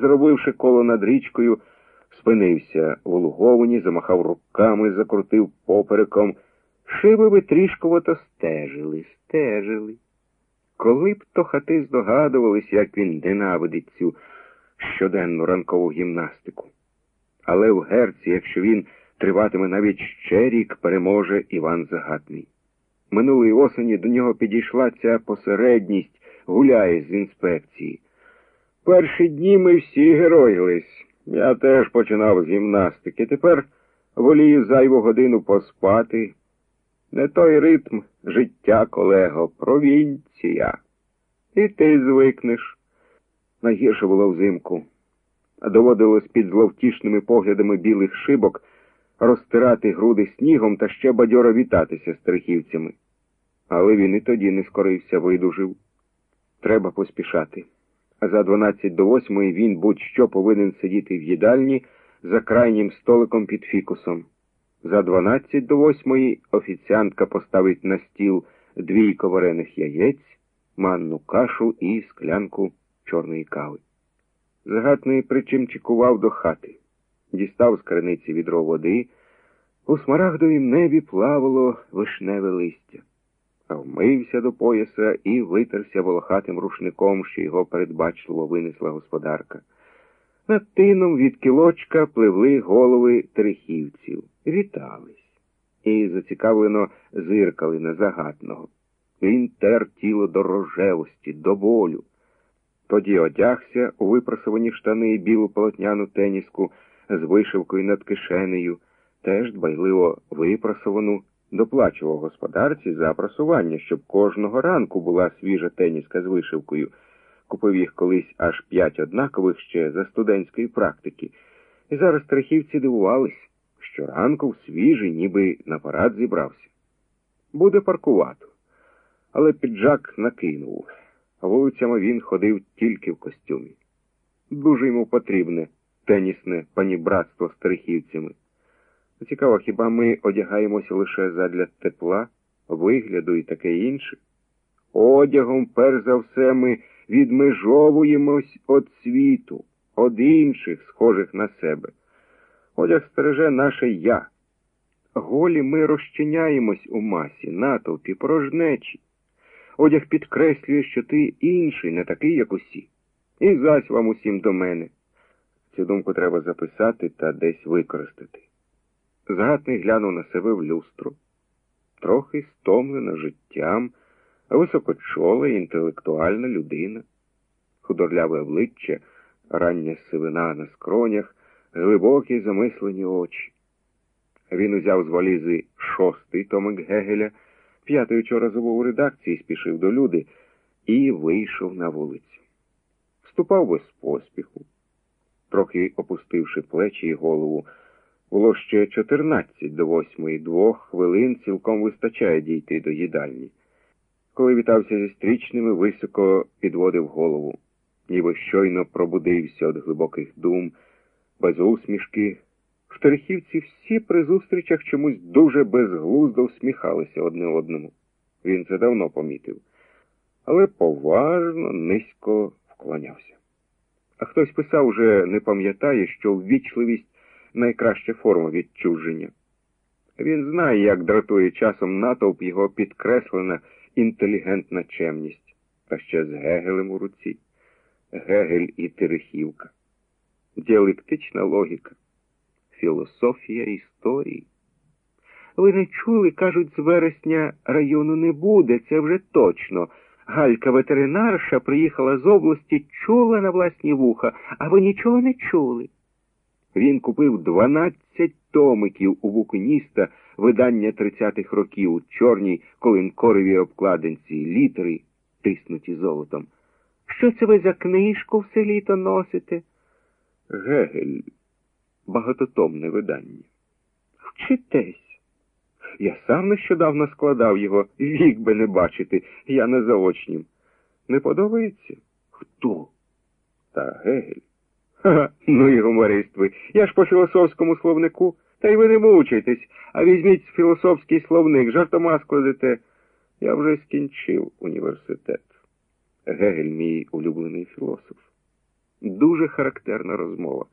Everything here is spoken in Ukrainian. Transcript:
зробивши коло над річкою, спинився в луговині, замахав руками, закрутив попереком. Шиби витрішкувато стежили, стежили. Коли б то хати здогадувались, як він ненавидить цю щоденну ранкову гімнастику. Але в герці, якщо він триватиме навіть ще рік, переможе Іван Загатний. Минулої осені до нього підійшла ця посередність, гуляє з інспекції. Перші дні ми всі героїлись. Я теж починав з гімнастики. Тепер волію зайву годину поспати. Не той ритм життя, колего, провінція. І ти звикнеш. Найгірше було взимку. Доводилось під зловтішними поглядами білих шибок розтирати груди снігом та ще бадьоро вітатися з трихівцями. Але він і тоді не скорився, видужив. Треба поспішати. За 12 до 8 він будь-що повинен сидіти в їдальні за крайнім столиком під фікусом. За 12 до 8 офіціантка поставить на стіл двійко варених яєць, манну кашу і склянку чорної кави. Загатний причимчикував до хати, дістав з криниці відро води, у смарагдовім небі плавало вишневе листя, вмився до пояса і витерся волохатим рушником, що його передбачливо винесла господарка. Над тином від кілочка пливли голови трихівців, вітались і зацікавлено зиркали на загатного. Він тер тіло до рожевості, до болю. Тоді одягся у випросувані штани і білу полотняну теніску з вишивкою над кишенею, теж дбайливо випросовану, доплачував господарці за просування, щоб кожного ранку була свіжа теніска з вишивкою. Купив їх колись аж п'ять однакових ще за студентської практики. І зараз трахівці дивувались, що ранку в свіжий, ніби на парад зібрався. Буде паркувато. Але піджак накинув. А вулицями він ходив тільки в костюмі. Дуже йому потрібне тенісне панібратство з трихівцями. Цікаво, хіба ми одягаємося лише задля тепла, вигляду і таке інше? Одягом, перш за все, ми відмежовуємось від світу, від інших, схожих на себе. Одяг стереже наше я. Голі ми розчиняємось у масі, натовпі, порожнечі. Одяг підкреслює, що ти інший, не такий, як усі. І зась вам усім до мене. Цю думку треба записати та десь використати. Згадний глянув на себе в люстру. Трохи стомлена життям, високочола і інтелектуальна людина, худорляве обличчя, рання сивина на скронях, глибокі замислені очі. Він узяв з валізи шостий томик Гегеля. П'ятий вчора забув у редакції, спішив до люди і вийшов на вулицю. Вступав без поспіху, трохи опустивши плечі і голову. Було ще чотирнадцять до восьмої двох хвилин цілком вистачає дійти до їдальні. Коли вітався зі стрічними, високо підводив голову, ніби щойно пробудився від глибоких дум, без усмішки. В Терехівці всі при зустрічах чомусь дуже безглуздо всміхалися одне одному. Він це давно помітив, але поважно, низько вклонявся. А хтось писав уже не пам'ятає, що ввічливість найкраща форма відчуження. Він знає, як дратує часом натовп його підкреслена інтелігентна чемність, та ще з Гегелем у руці. Гегель і Терехівка. Діалектична логіка філософія історії. Ви не чули, кажуть, з вересня району не буде, це вже точно. Галька ветеринарша приїхала з області, чула на власні вуха, а ви нічого не чули. Він купив 12 томиків у букиніста видання 30-х років у чорній колинкоровій обкладинці, літери, тиснуті золотом. Що це ви за книжку все літо носите? Гегель багатотомне видання. Вчитесь. Я сам нещодавно складав його, вік би не бачити, я на заочнім. Не подобається? Хто? Та Гегель. Ха, ну і гуморист ви. Я ж по філософському словнику. Та й ви не мучайтесь, а візьміть філософський словник, жартома складете. Я вже скінчив університет. Гегель мій улюблений філософ. Дуже характерна розмова.